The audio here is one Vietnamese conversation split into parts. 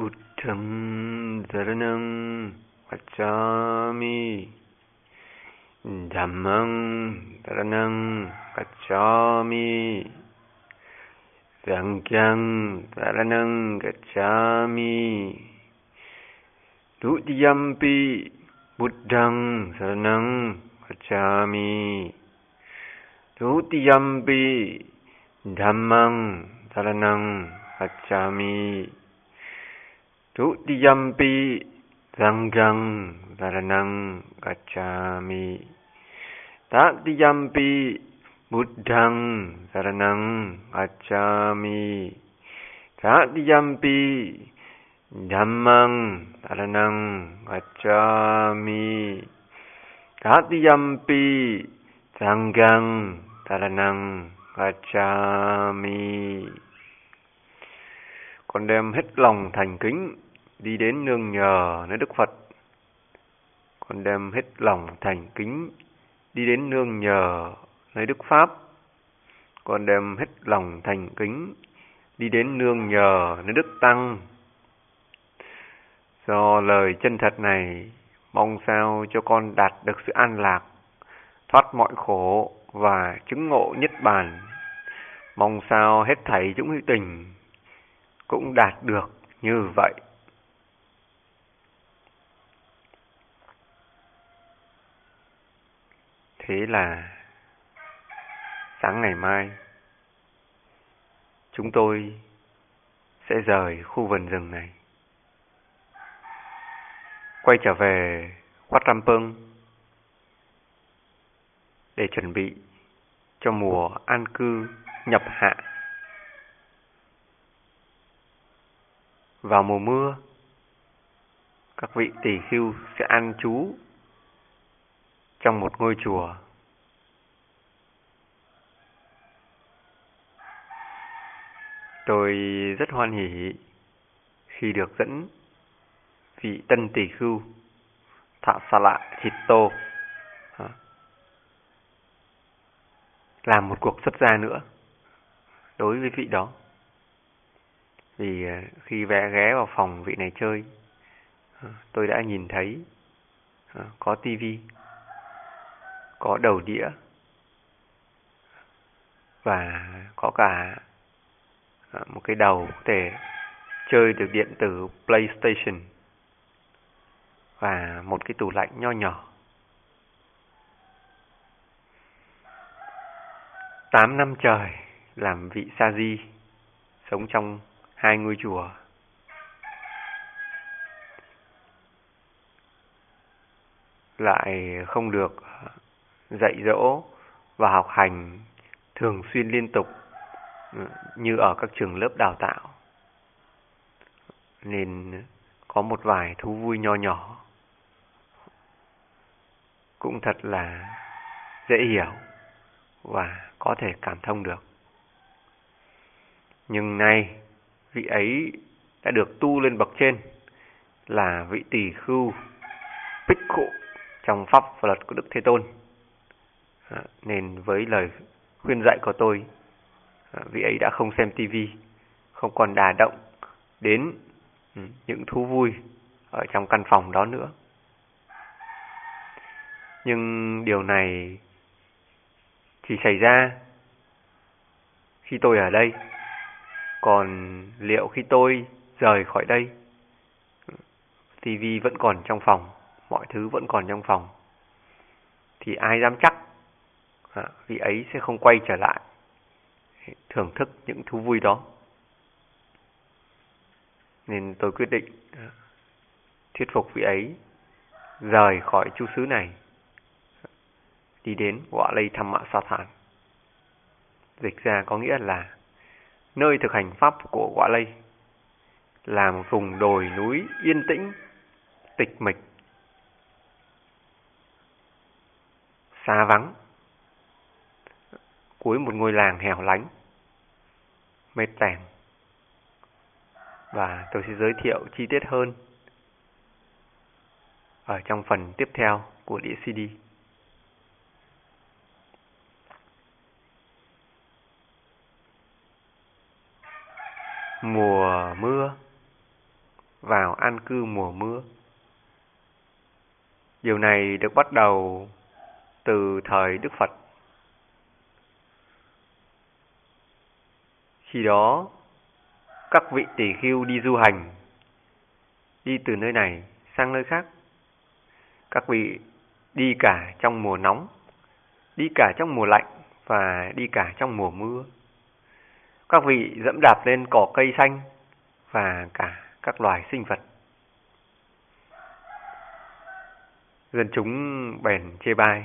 बुद्धं शरणं गच्छामि धम्मं शरणं गच्छामि सङ्ख्यं शरणं गच्छामि द्वितीयम्पि बुद्धं शरणं गच्छामि द्वितीयम्पि धम्मं शरणं गच्छामि Tuktiyampi ranggang laranang kacami. Taktiyampi buddhang saranang kacami. Taktiyampi dhammang saranang kacami. Taktiyampi ranggang saranang kacami. Con đem hết lòng thành kính đi đến nương nhờ nơi Đức Phật. Con đem hết lòng thành kính đi đến nương nhờ nơi Đức Pháp. Con đem hết lòng thành kính đi đến nương nhờ nơi Đức Tăng. Do lời chân thật này, mong sao cho con đạt được sự an lạc, thoát mọi khổ và chứng ngộ nhất bàn. Mong sao hết thảy chúng hữu tình cũng đạt được như vậy. Thế là sáng ngày mai, chúng tôi sẽ rời khu vườn rừng này quay trở về Wat Rampung để chuẩn bị cho mùa an cư nhập hạ. Vào mùa mưa, các vị tỳ khưu sẽ ăn trú trong một ngôi chùa. Tôi rất hoan hỉ khi được dẫn vị tân tỷ khưu Thạ Sa Lạ Thịt Tô à, làm một cuộc xuất gia nữa đối với vị đó. Vì à, khi vẽ ghé vào phòng vị này chơi, à, tôi đã nhìn thấy à, có tivi, có đầu đĩa và có cả một cái đầu có thể chơi được điện tử PlayStation và một cái tủ lạnh nho nhỏ. 8 năm trời làm vị sa di sống trong hai ngôi chùa. Lại không được dạy dỗ và học hành thường xuyên liên tục ừ, như ở các trường lớp đào tạo. Nên có một vài thú vui nho nhỏ cũng thật là dễ hiểu và có thể cảm thông được. Nhưng nay vị ấy đã được tu lên bậc trên là vị tỷ khưu bích khụ trong pháp và luật của Đức Thế Tôn. À, nên với lời khuyên dạy của tôi, à, vị ấy đã không xem tivi, không còn đà động đến ừ, những thú vui ở trong căn phòng đó nữa. Nhưng điều này chỉ xảy ra khi tôi ở đây. Còn liệu khi tôi rời khỏi đây, TV vẫn còn trong phòng, mọi thứ vẫn còn trong phòng, thì ai dám chắc à, vị ấy sẽ không quay trở lại thưởng thức những thú vui đó. Nên tôi quyết định à, thuyết phục vị ấy rời khỏi chu xứ này đi đến Quả Lây Thăm Mạ Sa Thản. Dịch ra có nghĩa là nơi thực hành pháp của Quả Lây là một vùng đồi núi yên tĩnh, tịch mịch, xa vắng, cuối một ngôi làng hẻo lánh, mệt tèm. Và tôi sẽ giới thiệu chi tiết hơn ở trong phần tiếp theo của đĩa CD. Mùa mưa vào an cư mùa mưa. Điều này được bắt đầu từ thời Đức Phật. Khi đó, các vị tỷ khưu đi du hành, đi từ nơi này sang nơi khác. Các vị đi cả trong mùa nóng, đi cả trong mùa lạnh và đi cả trong mùa mưa. Các vị dẫm đạp lên cỏ cây xanh và cả các loài sinh vật. Dân chúng bèn chê bai.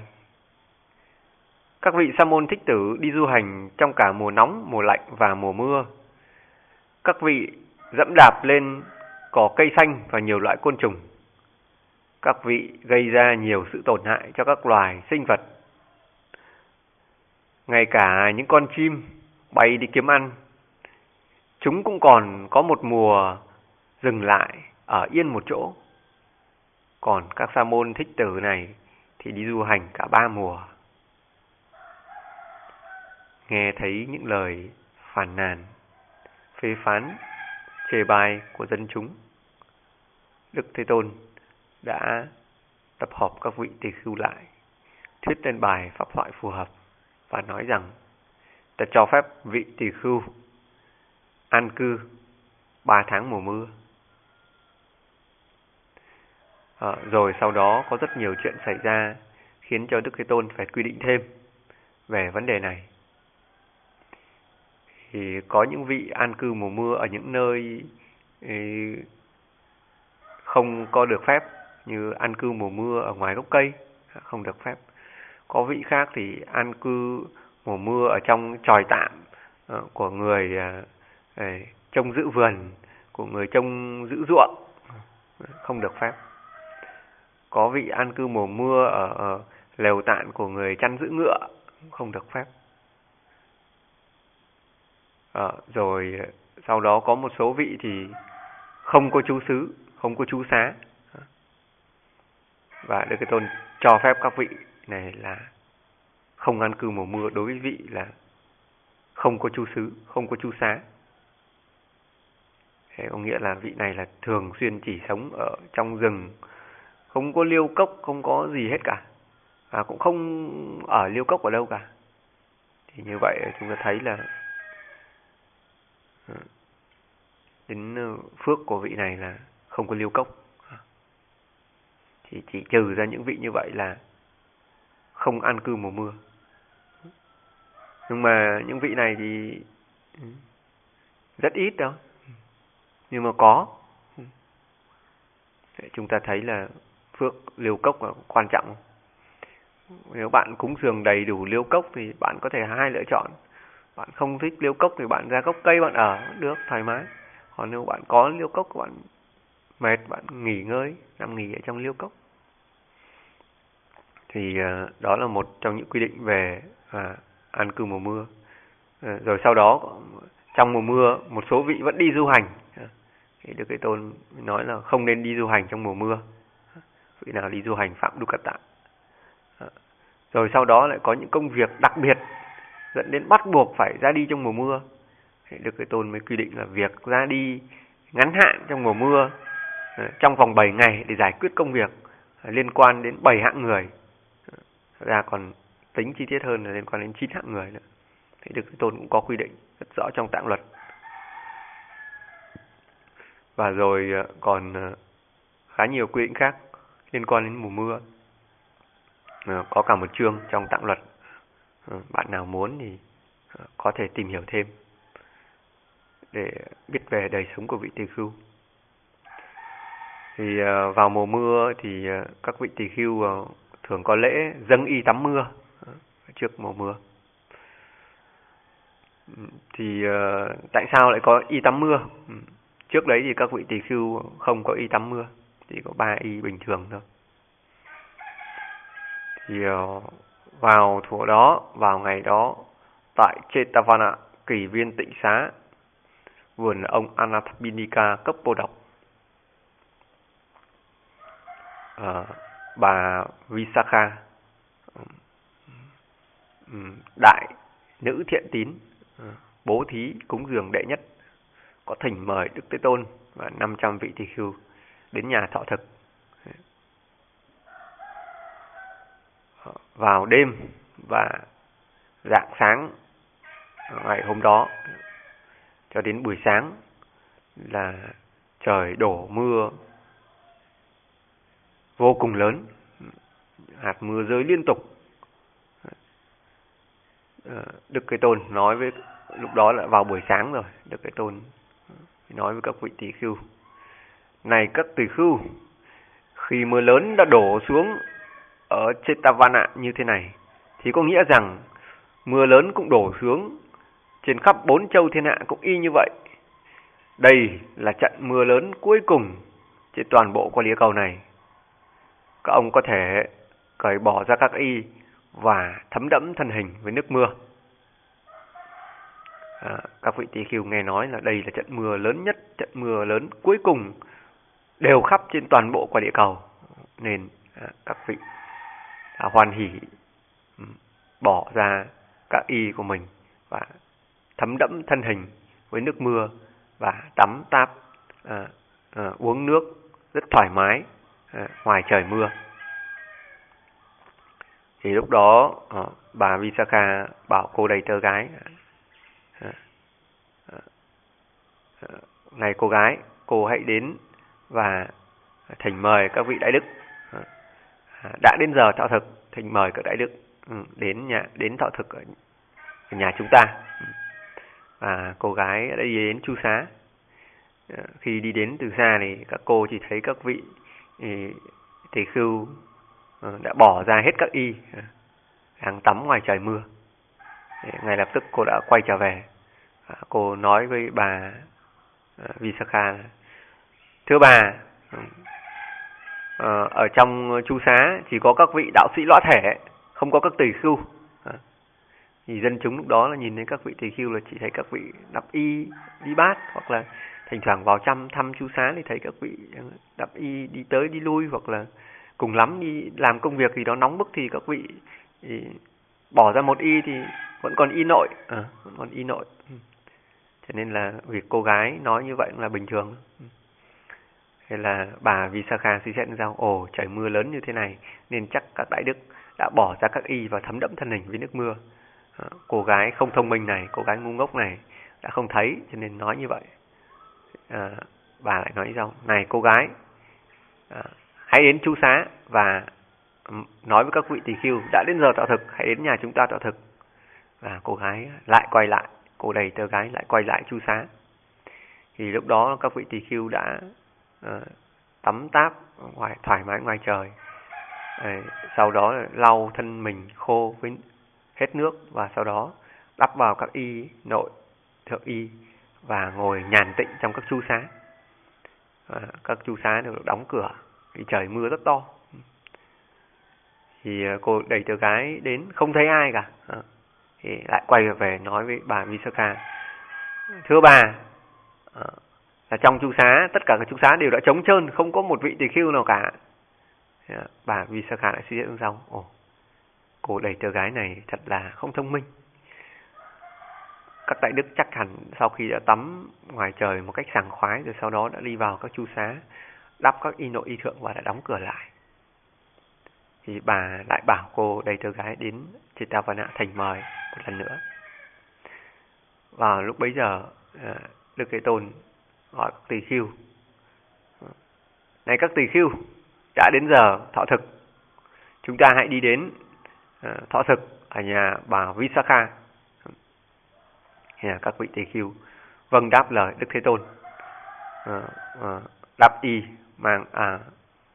Các vị sa môn thích tử đi du hành trong cả mùa nóng, mùa lạnh và mùa mưa. Các vị dẫm đạp lên cỏ cây xanh và nhiều loại côn trùng. Các vị gây ra nhiều sự tổn hại cho các loài sinh vật. Ngay cả những con chim bay đi kiếm ăn, chúng cũng còn có một mùa dừng lại ở yên một chỗ. Còn các sa môn thích tử này thì đi du hành cả ba mùa. Nghe thấy những lời phản nàn, phê phán, chê bai của dân chúng, Đức Thế Tôn đã tập hợp các vị tỳ khưu lại, thuyết lên bài pháp thoại phù hợp và nói rằng ta cho phép vị tỳ khưu an cư ba tháng mùa mưa. À, rồi sau đó có rất nhiều chuyện xảy ra khiến cho Đức Thế Tôn phải quy định thêm về vấn đề này. Thì có những vị an cư mùa mưa ở những nơi ừ, không có được phép như an cư mùa mưa ở ngoài gốc cây không được phép. Có vị khác thì an cư mùa mưa ở trong tròi tạm ờ, của người ờ, ờ, trông giữ vườn, của người trông giữ ruộng không được phép. Có vị an cư mùa mưa ở, ở lều tạm của người chăn giữ ngựa không được phép. À, rồi sau đó có một số vị thì không có chú xứ không có chú xá. Và Đức Thế Tôn cho phép các vị này là không an cư mùa mưa đối với vị là không có chu xứ không có chu xá. Thế có nghĩa là vị này là thường xuyên chỉ sống ở trong rừng không có liêu cốc không có gì hết cả À, cũng không ở liêu cốc ở đâu cả. Thì như vậy chúng ta thấy là ừ, đến phước của vị này là không có liêu cốc. Thì chỉ trừ ra những vị như vậy là không ăn cư mùa mưa nhưng mà những vị này thì rất ít đâu. Nhưng mà có. Để chúng ta thấy là phước liêu cốc là quan trọng. Nếu bạn cúng dường đầy đủ liêu cốc thì bạn có thể hai lựa chọn. Bạn không thích liêu cốc thì bạn ra gốc cây bạn ở được thoải mái. Còn nếu bạn có liêu cốc bạn mệt, bạn nghỉ ngơi, nằm nghỉ ở trong liêu cốc. Thì ờ, đó là một trong những quy định về à, an cư mùa mưa ờ, rồi sau đó, trong mùa mưa, một số vị vẫn đi du hành ờ, thì được cái tôn nói là không nên đi du hành trong mùa mưa ờ, vị nào đi du hành phạm Dukkata. Rồi sau đó lại có những công việc đặc biệt dẫn đến bắt buộc phải ra đi trong mùa mưa. Thì Đức Thế Tôn mới quy định là việc ra đi ngắn hạn trong mùa mưa trong vòng 7 ngày để giải quyết công việc liên quan đến 7 hạng người. Ra còn tính chi tiết hơn là liên quan đến chín hạng người nữa. Thì Đức Thế Tôn cũng có quy định rất rõ trong tạng luật. Và rồi ờ, còn ờ, khá nhiều quy định khác liên quan đến mùa mưa. Ờ, có cả một chương trong tạng luật. Bạn nào muốn thì có thể tìm hiểu thêm để biết về đời sống của vị tỳ khưu. Thì vào mùa mưa thì các vị tỳ khưu thường có lễ dâng y tắm mưa trước mùa mưa. Ừ, thì ờ, tại sao lại có y tắm mưa? Ừ, trước đấy thì các vị tỳ khưu không có y tắm mưa chỉ có ba y bình thường thôi thì uh, vào thuở đó vào ngày đó tại Chetavana kỳ viên tịnh xá vườn ông Anathapinika cấp bồ độc uh, bà Visakha ừ, Ừ, đại nữ thiện tín ừ, bố thí, cúng dường đệ nhất, có thỉnh mời Đức Thế Tôn và 500 vị tỳ khưu đến nhà thọ thực. Vào đêm và rạng sáng ngày hôm đó cho đến buổi sáng là trời đổ mưa vô cùng lớn hạt mưa rơi liên tục Ờ, Đức Cái Tôn nói với, lúc đó là vào buổi sáng rồi, Đức Cái Tôn nói với các vị tỷ khưu, này các tỷ khưu, khi mưa lớn đã đổ xuống ở Chetavana như thế này, thì có nghĩa rằng mưa lớn cũng đổ xuống trên khắp bốn châu thiên hạ cũng y như vậy. Đây là trận mưa lớn cuối cùng trên toàn bộ quả địa cầu này. Các ông có thể cởi bỏ ra các y và thấm đẫm thân hình với nước mưa. À, các vị tỳ khưu nghe nói là đây là trận mưa lớn nhất, trận mưa lớn cuối cùng đều khắp trên toàn bộ quả địa cầu. Nên à, các vị đã hoan hỉ bỏ ra các y của mình và thấm đẫm thân hình với nước mưa và tắm táp à, à, uống nước rất thoải mái à, ngoài trời mưa thì lúc đó à, bà Visakha bảo cô đầy tơ gái. À, à, à, này cô gái cô hãy đến và thỉnh mời các vị đại đức. Ờ, à, đã đến giờ thọ thực thỉnh mời các đại đức ừ, đến nhà đến thọ thực ở nhà chúng ta. Và cô gái đã đi đến chu xá. Ờ, khi đi đến từ xa thì các cô chỉ thấy các vị ừ, thì khưu Ờ, đã bỏ ra hết các y à, đang tắm ngoài trời mưa. Ngay lập tức cô đã quay trở về. À, cô nói với bà à, Visakha thưa bà ở trong chu xá chỉ có các vị đạo sĩ lõa thể, không có các tỳ khưu. Thì dân chúng lúc đó là nhìn thấy các vị thầy khưu là chỉ thấy các vị đắp y, đi bát, hoặc là thỉnh thoảng vào chăm thăm chú xá thì thấy các vị đắp y đi tới, đi lui, hoặc là cùng lắm đi làm công việc gì đó nóng bức thì các vị thì bỏ ra một y thì vẫn còn y nội à, vẫn còn y nội ừ. cho nên là việc cô gái nói như vậy là bình thường ừ. hay là bà Visakha suy xét rằng ồ trời mưa lớn như thế này nên chắc các đại đức đã bỏ ra các y và thấm đẫm thân hình với nước mưa Ờ, cô gái không thông minh này, cô gái ngu ngốc này đã không thấy cho nên nói như vậy. À, bà lại nói rằng, này cô gái, à, hãy đến chú xá và nói với các vị tỳ khưu đã đến giờ tạo thực, hãy đến nhà chúng ta tạo thực. Và cô gái lại quay lại, cô đầy tớ gái lại quay lại chú xá. Thì lúc đó các vị tỳ khưu đã uh, tắm táp ngoài thoải mái ngoài trời. Ờ, sau đó lau thân mình khô với hết nước và sau đó đắp vào các y nội thượng y và ngồi nhàn tịnh trong các chu xá à, các chu xá đều được đóng cửa vì trời mưa rất to. Thì à, cô đẩy tờ gái đến không thấy ai cả. À, thì lại quay về nói với bà Misaka thưa bà à, là trong chu xá tất cả các chu xá đều đã trống trơn không có một vị tỳ khưu nào cả. À, bà Misaka lại suy nghĩ xong ồ Cô đẩy tờ gái này thật là không thông minh. Các đại đức chắc hẳn sau khi đã tắm ngoài trời một cách sảng khoái rồi sau đó đã đi vào các chu xá, đắp các y nội y thượng và đã đóng cửa lại. Thì bà lại bảo cô đầy tớ gái đến Chitavana thành mời một lần nữa. Và lúc bấy giờ, ờ, Đức Thế Tôn gọi các tỳ khưu. Này các tỳ khưu, đã đến giờ thọ thực. Chúng ta hãy đi đến ờ, thọ thực ở nhà bà Visakha nhà các vị tỳ khưu vâng đáp lời Đức Thế Tôn à, à, đáp y mang à,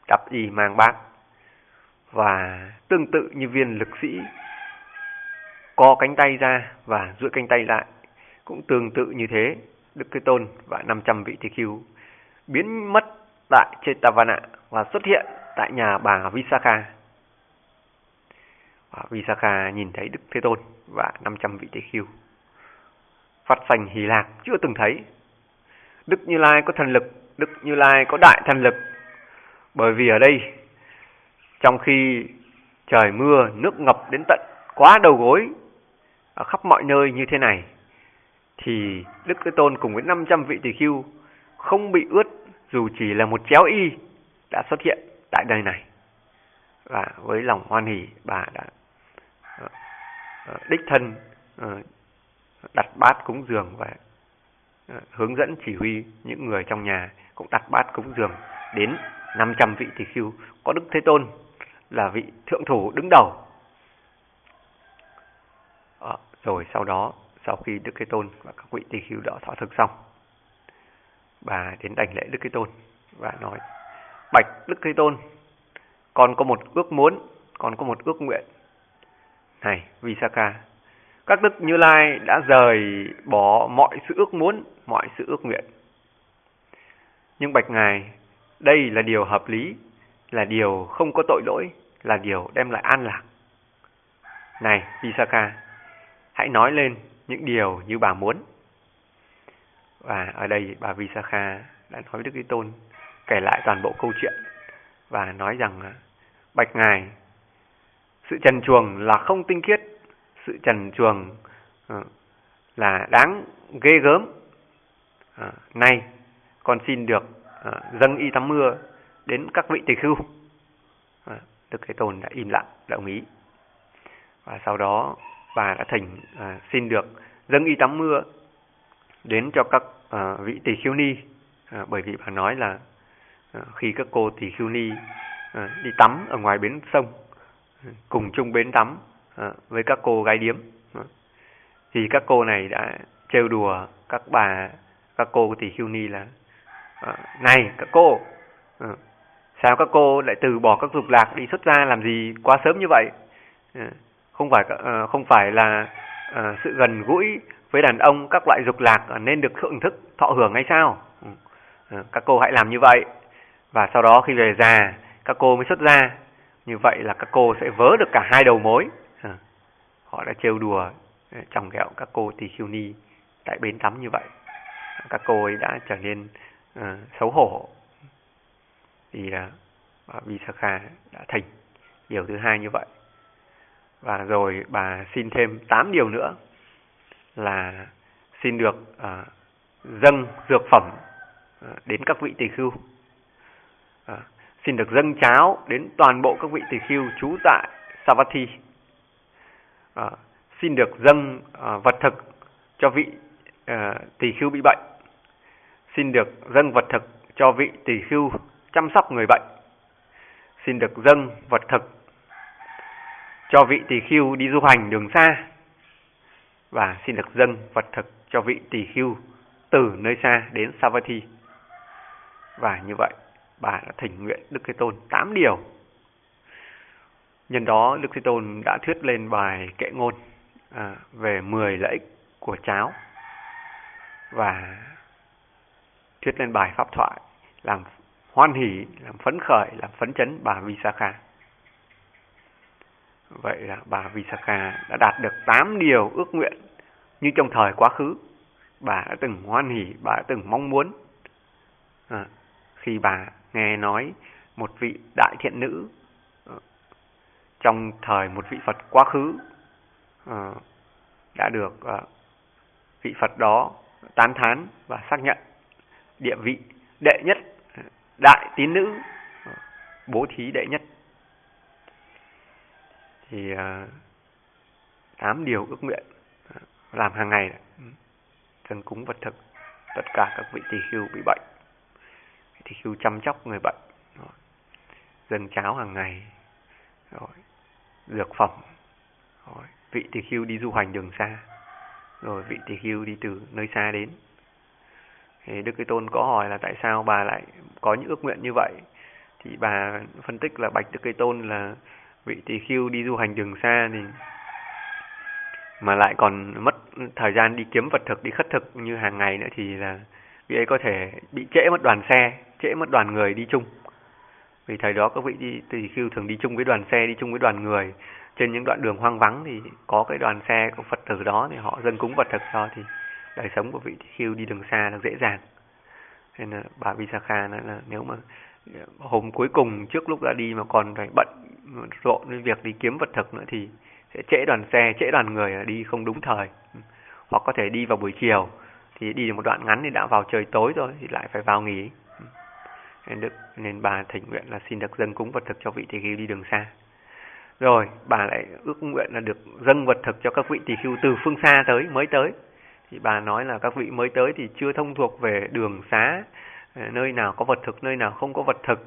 đáp y mang bát và tương tự như viên lực sĩ co cánh tay ra và duỗi cánh tay lại cũng tương tự như thế Đức Thế Tôn và 500 vị thi khưu biến mất tại Chetavana và xuất hiện tại nhà bà Visakha và Visakha nhìn thấy Đức Thế Tôn và 500 vị thi khưu. Phát sành hỷ lạc chưa từng thấy. Đức Như Lai có thần lực, Đức Như Lai có đại thần lực. Bởi vì ở đây, trong khi trời mưa, nước ngập đến tận quá đầu gối ở khắp mọi nơi như thế này, thì Đức Thế Tôn cùng với 500 vị tỳ khưu không bị ướt dù chỉ là một chéo y đã xuất hiện tại nơi này. Và với lòng hoan hỷ bà đã ờ, ờ, đích thân ờ, đặt bát cúng dường và Ờ, hướng dẫn chỉ huy những người trong nhà cũng đặt bát cúng dường đến 500 vị tỷ khưu có Đức Thế Tôn là vị thượng thủ đứng đầu. À, rồi sau đó, sau khi Đức Thế Tôn và các vị tỳ khưu đã thọ thực xong, bà đến đảnh lễ Đức Thế Tôn và nói: "Bạch Đức Thế Tôn, con có một ước muốn, con có một ước nguyện. Này, Visaka, các đức Như Lai đã rời bỏ mọi sự ước muốn, mọi sự ước nguyện. Nhưng bạch ngài, đây là điều hợp lý, là điều không có tội lỗi, là điều đem lại an lạc. Này, Visakha, hãy nói lên những điều như bà muốn. Và ở đây bà Visakha đã nói với Đức Thế Tôn kể lại toàn bộ câu chuyện và nói rằng bạch ngài sự trần chuồng là không tinh khiết sự trần chuồng ờ, là đáng ghê gớm. À, nay con xin được à, dâng y tắm mưa đến các vị tỳ khưu à, đức thế tôn đã im lặng đồng ý. Và sau đó bà đã thỉnh à, xin được dâng y tắm mưa đến cho các à, vị tỳ khưu ni. À, bởi vì bà nói là à, khi các cô tỳ khưu ni à, đi tắm ở ngoài bến sông cùng chung bến tắm à, với các cô gái điếm. À, thì các cô này đã trêu đùa các bà các cô của tỷ khiêu ni là à, này các cô à, sao các cô lại từ bỏ các dục lạc đi xuất gia làm gì quá sớm như vậy? À, không phải à, không phải là à, sự gần gũi với đàn ông các loại dục lạc nên được thưởng thức thọ hưởng hay sao? À, các cô hãy làm như vậy. Và sau đó khi về già các cô mới xuất gia. Như vậy là các cô sẽ vớ được cả hai đầu mối họ đã trêu đùa ờ, chồng ghẹo các cô tỳ khiêu ni tại bến tắm như vậy. Các cô ấy đã trở nên uh, xấu hổ. Thì uh, ờ, Visakha đã thành điều thứ hai như vậy. Và rồi bà xin thêm 8 điều nữa là xin được uh, dâng dược phẩm uh, đến các vị tỳ khưu. Uh, xin được dâng cháo đến toàn bộ các vị tỳ khưu trú tại Savatthi. À, xin được dâng à, vật thực cho vị à, tỳ khưu bị bệnh. Xin được dâng vật thực cho vị tỳ khưu chăm sóc người bệnh. Xin được dâng vật thực cho vị tỳ khưu đi du hành đường xa. Và xin được dâng vật thực cho vị tỳ khưu từ nơi xa đến Savatthi. Và như vậy bà đã thỉnh nguyện Đức Thế Tôn 8 điều. Nhân đó Đức Thế Tôn đã thuyết lên bài kệ ngôn à, về 10 lợi ích của cháo và thuyết lên bài pháp thoại làm hoan hỷ, làm phấn khởi, làm phấn chấn bà Visakha. Vậy là bà Visakha đã đạt được 8 điều ước nguyện như trong thời quá khứ. Bà đã từng hoan hỷ, bà đã từng mong muốn. À, khi bà nghe nói một vị đại thiện nữ trong thời một vị Phật quá khứ ờ, đã được ờ, vị Phật đó tán thán và xác nhận địa vị đệ nhất ờ, đại tín nữ bố thí đệ nhất. Thì tám điều ước nguyện làm hàng ngày ừ, dâng cúng vật thực, tất cả các vị tỳ khưu bị bệnh thì khưu chăm sóc người bệnh dâng cháo hàng ngày, rồi dược phẩm. Rồi, vị tỳ khưu đi du hành đường xa. Rồi, vị tỳ khưu đi từ nơi xa đến. Thì đức cái tôn có hỏi là tại sao bà lại có những ước nguyện như vậy? Thì bà phân tích là bạch đức cái tôn là vị tỳ khưu đi du hành đường xa thì mà lại còn mất thời gian đi kiếm vật thực, đi khất thực như hàng ngày nữa thì là vị ấy có thể bị trễ mất đoàn xe, trễ mất đoàn người đi chung vì thời đó các vị đi tỳ khưu thường đi chung với đoàn xe, đi chung với đoàn người, trên những đoạn đường hoang vắng thì có cái đoàn xe của phật tử đó thì họ dân cúng vật thực cho thì đời sống của vị tỳ khưu đi đường xa là dễ dàng. Nên là bà Visakha nói là nếu mà ờ, hôm cuối cùng trước lúc ra đi mà còn phải bận rộn với việc đi kiếm vật thực nữa thì sẽ trễ đoàn xe, trễ đoàn người đi không đúng thời. Hoặc có thể đi vào buổi chiều, thì đi được một đoạn ngắn thì đã vào trời tối rồi thì lại phải vào nghỉ nên được nên bà thỉnh nguyện là xin được dâng cúng vật thực cho vị tỳ khưu đi đường xa. Rồi bà lại ước nguyện là được dâng vật thực cho các vị tỳ khưu từ phương xa tới mới tới. Thì bà nói là các vị mới tới thì chưa thông thuộc về đường xá ờ, nơi nào có vật thực nơi nào không có vật thực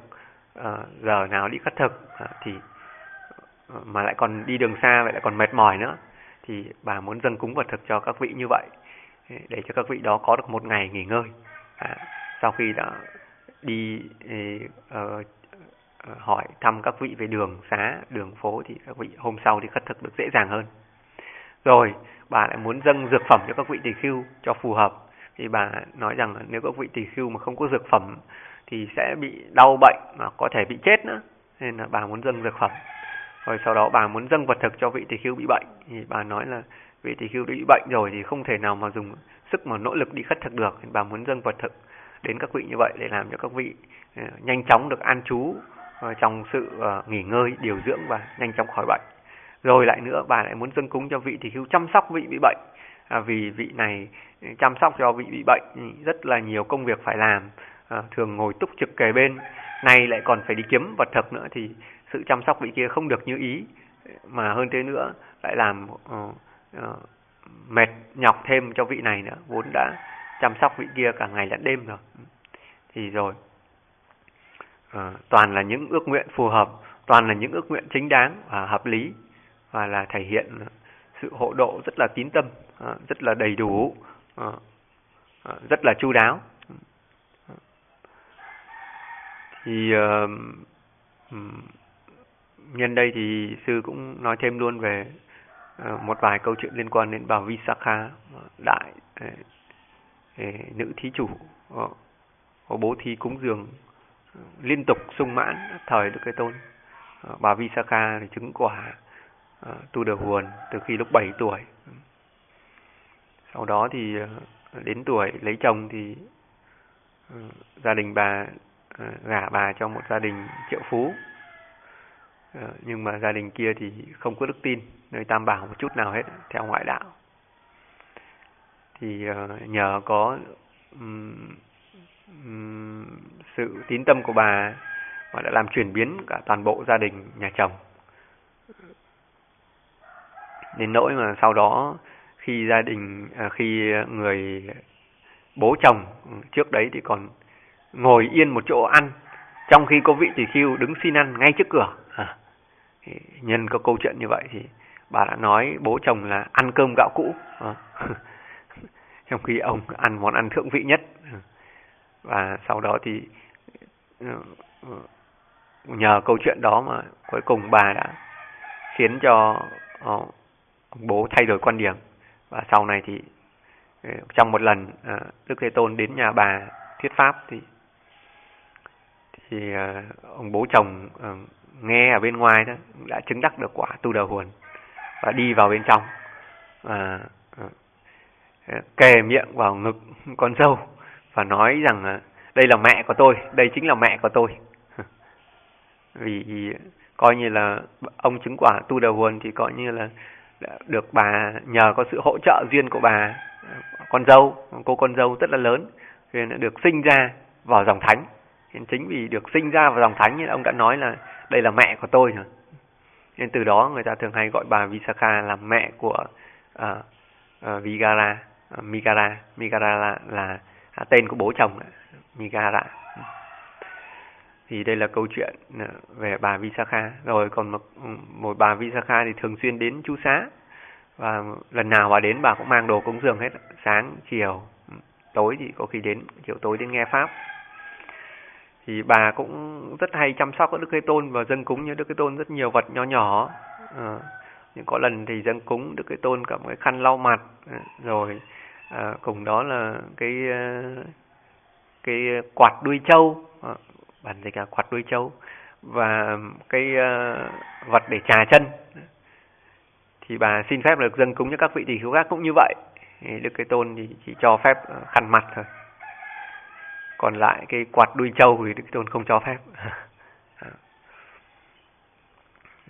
ờ, giờ nào đi khất thực. Ờ, thì mà lại còn đi đường xa vậy lại còn mệt mỏi nữa. Thì bà muốn dâng cúng vật thực cho các vị như vậy để cho các vị đó có được một ngày nghỉ ngơi. À, sau khi đã đi uh, hỏi thăm các vị về đường xá đường phố thì các vị hôm sau thì khất thực được dễ dàng hơn. Rồi bà lại muốn dâng dược phẩm cho các vị tỳ khưu cho phù hợp. Thì bà nói rằng nếu các vị tỳ khưu mà không có dược phẩm thì sẽ bị đau bệnh mà có thể bị chết nữa. Nên là bà muốn dâng dược phẩm. Rồi sau đó bà muốn dâng vật thực cho vị tỳ khưu bị bệnh. Thì bà nói là vị tỳ khưu bị bệnh rồi thì không thể nào mà dùng sức mà nỗ lực đi khất thực được. Thì bà muốn dâng vật thực đến các vị như vậy để làm cho các vị ờ, nhanh chóng được an trú ờ, trong sự ờ, nghỉ ngơi điều dưỡng và nhanh chóng khỏi bệnh. Rồi lại nữa bà lại muốn dâng cúng cho vị thì khưu chăm sóc vị bị bệnh. À, vì vị này ừ, chăm sóc cho vị bị bệnh ừ, rất là nhiều công việc phải làm à, thường ngồi túc trực kề bên. Nay lại còn phải đi kiếm vật thực nữa thì sự chăm sóc vị kia không được như ý. Mà hơn thế nữa lại làm uh, uh, mệt nhọc thêm cho vị này nữa vốn đã chăm sóc vị kia cả ngày lẫn đêm rồi. Thì rồi à, toàn là những ước nguyện phù hợp toàn là những ước nguyện chính đáng và hợp lý và là thể hiện sự hộ độ rất là tín tâm ờ, rất là đầy đủ ờ, rất là chu đáo. Thì uh, nhân đây thì sư cũng nói thêm luôn về uh, một vài câu chuyện liên quan đến bà Visakha đại nữ thí chủ có bố thí cúng dường ờ, liên tục sung mãn thời Đức Thế Tôn. Ờ, bà Visakha thì chứng quả ờ, tu được huồn từ khi lúc 7 tuổi. Sau đó thì đến tuổi lấy chồng thì gia đình bà gả bà cho một gia đình triệu phú nhưng mà gia đình kia thì không có đức tin, nơi tam bảo một chút nào hết, theo ngoại đạo thì ờ, nhờ có um, um, sự tín tâm của bà mà đã làm chuyển biến cả toàn bộ gia đình nhà chồng. Đến nỗi mà sau đó khi gia đình à, khi người bố chồng trước đấy thì còn ngồi yên một chỗ ăn trong khi có vị tỷ khưu đứng xin ăn ngay trước cửa. À, nhân có câu chuyện như vậy thì bà đã nói bố chồng là ăn cơm gạo cũ. À, trong khi ông ăn món ăn thượng vị nhất. Và sau đó thì ờ, nhờ câu chuyện đó mà cuối cùng bà đã khiến cho ờ, ông bố thay đổi quan điểm. Và sau này thì ờ, trong một lần Đức Thế Tôn đến nhà bà thuyết pháp thì thì ông bố chồng nghe ở bên ngoài đó đã chứng đắc được quả tu đầu huồn và đi vào bên trong. Và kề miệng vào ngực con dâu và nói rằng đây là mẹ của tôi đây chính là mẹ của tôi. Vì coi như là ông chứng quả tu đầu huồn thì coi như là được bà nhờ có sự hỗ trợ duyên của bà con dâu cô con dâu rất là lớn nên được sinh ra vào dòng thánh. Nên chính vì được sinh ra vào dòng thánh nên ông đã nói là đây là mẹ của tôi. Rồi. Nên từ đó người ta thường hay gọi bà Visakha là mẹ của uh, uh, Vigara, Migara. Migara là, là à, tên của bố chồng, Migara. Thì đây là câu chuyện à, về bà Visakha. Rồi còn một, một bà Visakha thì thường xuyên đến chú xá. Và lần nào bà đến bà cũng mang đồ cúng dường hết. Sáng, chiều, tối thì có khi đến, chiều tối đến nghe Pháp thì bà cũng rất hay chăm sóc các Đức Thế Tôn và dâng cúng cho Đức Thế Tôn rất nhiều vật nhỏ ờ, nhỏ. À, nhưng có lần thì dâng cúng Đức Thế Tôn cầm cái khăn lau mặt ờ, rồi à, cùng đó là cái ờ, cái quạt đuôi trâu, à, bản dịch là quạt đuôi trâu và cái uh, vật để trà chân. Thì bà xin phép được dân cúng cho các vị tỷ khưu khác cũng như vậy. Đức cái Tôn thì chỉ cho phép ờ, khăn mặt thôi. Còn lại cái quạt đuôi trâu thì Đức Tôn không cho phép.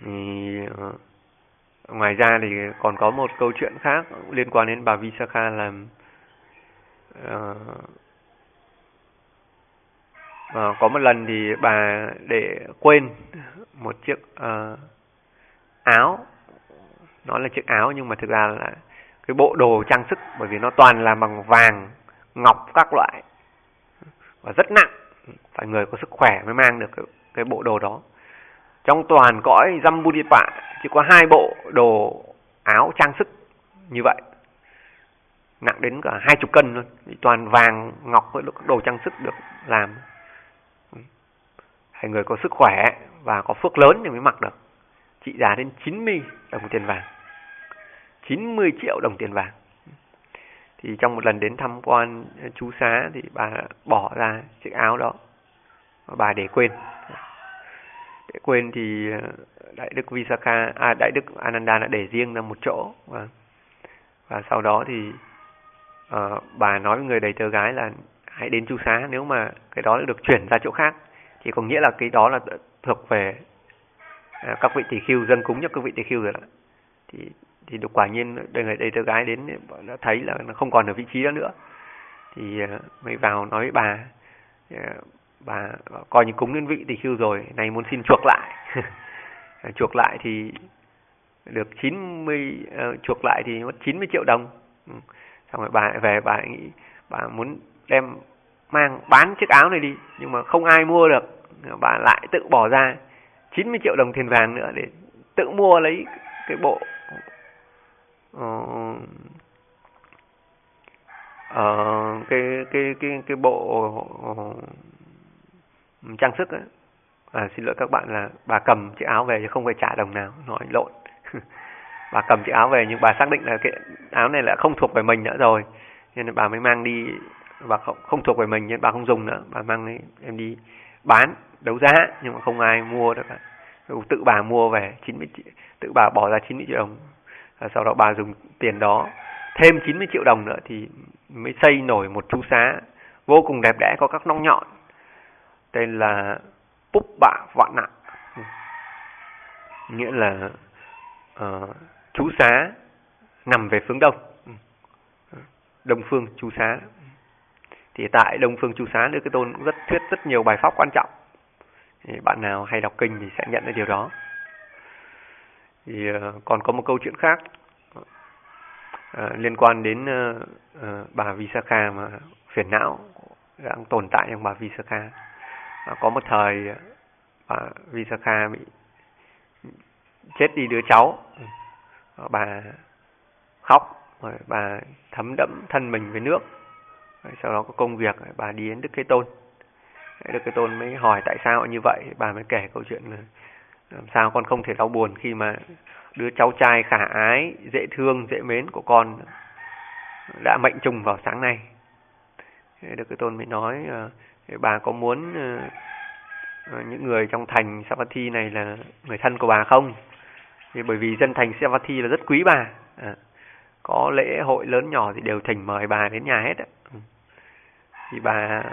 Thì, ngoài ra thì còn có một câu chuyện khác liên quan đến bà Visakha là uh, uh, có một lần thì bà để quên một chiếc uh, áo. Nó là chiếc áo nhưng mà thực ra là cái bộ đồ trang sức bởi vì nó toàn là bằng vàng ngọc các loại. Và rất nặng phải người có sức khỏe mới mang được cái, cái bộ đồ đó trong toàn cõi Jambudipa chỉ có hai bộ đồ áo trang sức như vậy. Nặng đến cả hai chục cân luôn. Toàn vàng, ngọc với đồ trang sức được làm. Hay người có sức khỏe và có phước lớn thì mới mặc được. Trị giá đến 90 đồng tiền vàng. 90 triệu đồng tiền vàng. Thì trong một lần đến thăm quan chú xá thì bà bỏ ra chiếc áo đó. Bà để quên để quên thì ờ, đại đức Visakha à đại đức Ananda đã để riêng ra một chỗ và và sau đó thì uh, bà nói với người đầy tớ gái là hãy đến chú xá nếu mà cái đó được chuyển ra chỗ khác. Thì có nghĩa là cái đó là thuộc về uh, các vị tỷ khưu dân cúng cho các vị tỷ khưu rồi đó. Thì thì được quả nhiên đây người đầy tớ gái đến đã thấy là nó không còn ở vị trí đó nữa. Thì uh, mới vào nói với bà uh, và coi như cúng đến vị thì khưu rồi này muốn xin chuộc lại. Chuộc lại thì được 90 uh, ờ, chuộc lại thì mất 90 triệu đồng. Ừ. xong rồi bà về bà nghĩ bà muốn đem mang bán chiếc áo này đi nhưng mà không ai mua được. Bà lại tự bỏ ra 90 triệu đồng tiền vàng nữa để tự mua lấy cái bộ uh, uh, cái cái cái cái bộ uh, trang sức ấy. À, xin lỗi các bạn là bà cầm chiếc áo về chứ không phải trả đồng nào nói lộn. Bà cầm chiếc áo về nhưng bà xác định là cái áo này là không thuộc về mình nữa rồi. Nên là bà mới mang đi bà không, không thuộc về mình nên bà không dùng nữa. Bà mang đi, em đi bán đấu giá nhưng mà không ai mua được cả tự bà mua về 90 triệu, tự bà bỏ ra 90 triệu đồng. Và sau đó bà dùng tiền đó thêm 90 triệu đồng nữa thì mới xây nổi một chú xá vô cùng đẹp đẽ có các nong nhọn tên là Búp Bạ Vạn Nặng. Nghĩa là uh, chú xá nằm về phương đông. Đông phương chú xá. Thì tại đông phương chú xá Đức Cái Tôn cũng rất thuyết rất nhiều bài pháp quan trọng. Thì bạn nào hay đọc kinh thì sẽ nhận được điều đó. Thì uh, còn có một câu chuyện khác uh, liên quan đến uh, uh, bà Visakha mà phiền não đang tồn tại trong bà Visakha có một thời bà Visakha bị chết đi đứa cháu. Bà khóc, rồi bà thấm đẫm thân mình với nước. Rồi sau đó có công việc bà đi đến Đức Thế Tôn. Đức Thế Tôn mới hỏi tại sao như vậy. Bà mới kể câu chuyện là làm sao con không thể đau buồn khi mà đứa cháu trai khả ái, dễ thương, dễ mến của con đã mệnh trùng vào sáng nay. Đức Thế Tôn mới nói à, bà có muốn ờ, ờ, những người trong thành Savatthi này là người thân của bà không? Thì bởi vì dân thành Savatthi là rất quý bà. À, có lễ hội lớn nhỏ thì đều thỉnh mời bà đến nhà hết. Ừ. Thì bà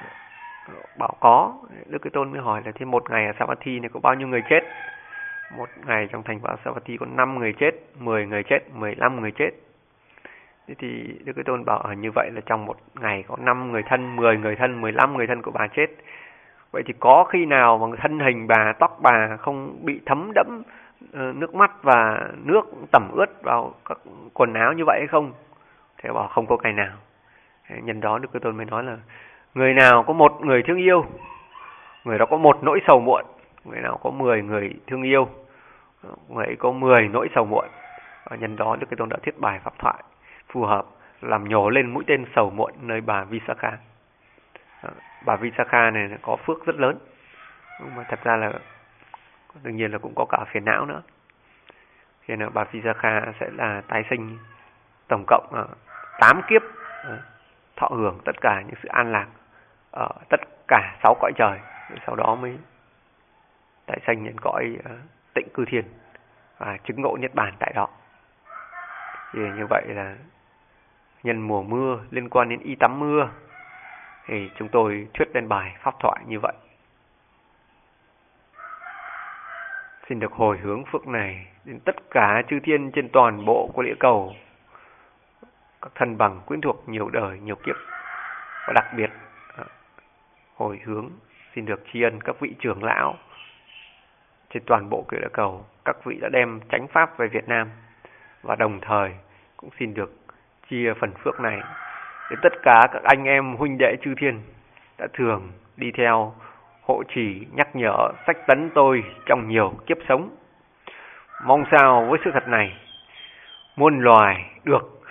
bảo có, Đức Thế Tôn mới hỏi là thế một ngày ở Savatthi này có bao nhiêu người chết? Một ngày trong thành vào Savatthi có 5 người chết, 10 người chết, 15 người chết. Thế thì Đức Thế Tôn bảo ở như vậy là trong một ngày có 5 người thân, 10 người thân, 15 người thân của bà chết. Vậy thì có khi nào mà thân hình bà, tóc bà không bị thấm đẫm ờ, nước mắt và nước tẩm ướt vào các quần áo như vậy hay không? Thế bảo không có cái nào. Nhân đó Đức Thế Tôn mới nói là người nào có một người thương yêu, người đó có một nỗi sầu muộn, người nào có 10 người thương yêu, người ấy có 10 nỗi sầu muộn. Và nhân đó Đức Thế Tôn đã thiết bài pháp thoại phù hợp làm nhổ lên mũi tên sầu muộn nơi bà Visakha. Ờ, bà Visakha này có phước rất lớn. Nhưng mà thật ra là đương nhiên là cũng có cả phiền não nữa. Thì là bà Visakha sẽ là tái sinh tổng cộng ờ, 8 kiếp ờ, thọ hưởng tất cả những sự an lạc ở tất cả sáu cõi trời sau đó mới tái sinh đến cõi tịnh cư thiên và chứng ngộ niết bàn tại đó thì như vậy là nhân mùa mưa liên quan đến y tắm mưa. Thì chúng tôi thuyết lên bài pháp thoại như vậy. xin được hồi hướng phước này đến tất cả chư thiên trên toàn bộ của địa cầu, các thân bằng quyến thuộc nhiều đời, nhiều kiếp, và đặc biệt à, hồi hướng xin được tri ân các vị trưởng lão trên toàn bộ của địa cầu, các vị đã đem chánh pháp về Việt Nam và đồng thời cũng xin được chia phần phước này đến tất cả các anh em huynh đệ chư thiên đã thường đi theo hộ trì nhắc nhở sách tấn tôi trong nhiều kiếp sống. Mong sao với sự thật này, muôn loài được